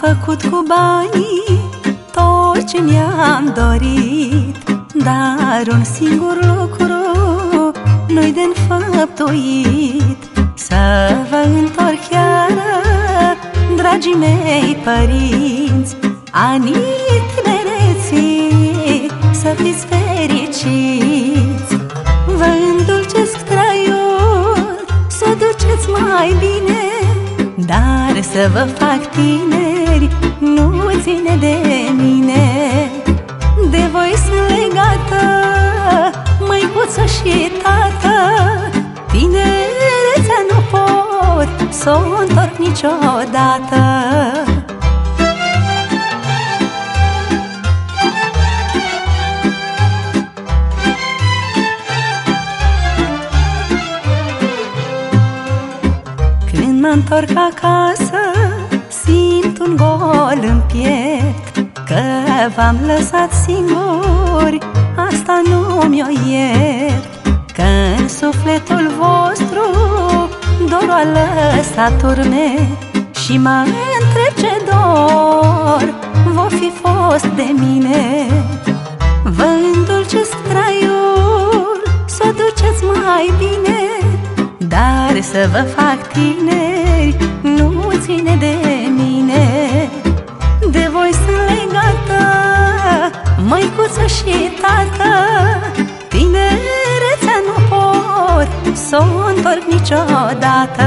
făcut cu banii tot ce mi-am dorit. Dar un singur lucru nu-i de înfăptuit. Să vă întorc chiar, dragii mei părinți Aniți tinereții, să fiți fericiți. Vă îndulcesc traiul, să duceți mai bine Dar să vă fac tineri, nu ține de mine De voi sunt legată, măicuță și tată Tinerețea nu pot să o întorc niciodată. Când mă întorc acasă Simt un gol în piept Că v-am lăsat singuri Asta nu mi-o iert. Că în sufletul vostru Dorul a lăsat urme Și mă întreb ce dor Vă fi fost de mine. Vă îndulcesc traiul Să o duceți mai bine dar să vă fac tineri nu ține de măicuță și tată Tinerețea nu pot să o întorc niciodată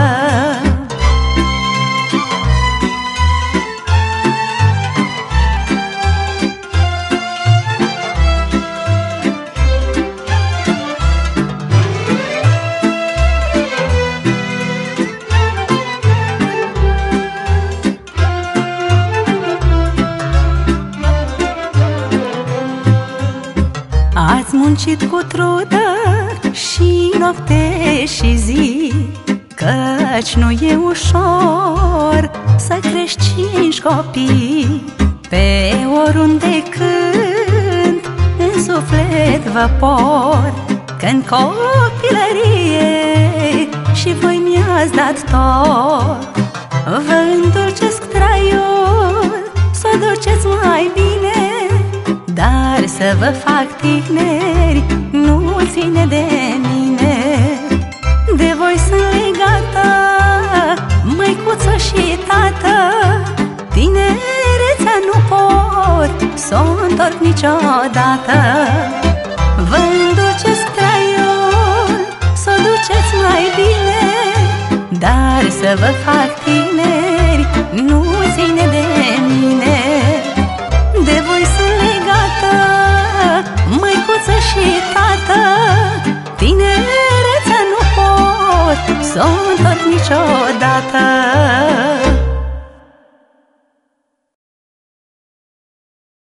Ați muncit cu trudă și noapte și zi Căci nu e ușor să crești cinci copii Pe oriunde când în suflet vă por. Când copilărie și voi mi-ați dat tot Vă îndulcesc traiul, să o duceți mai bine dar să vă fac tineri nu ține de mine De voi sunt legată, măicuță și tată. Tinerețea nu pot să o întorc niciodată. Vă înduceți traiul, să o duceți mai bine Dar să vă fac tineri nu întorc niciodată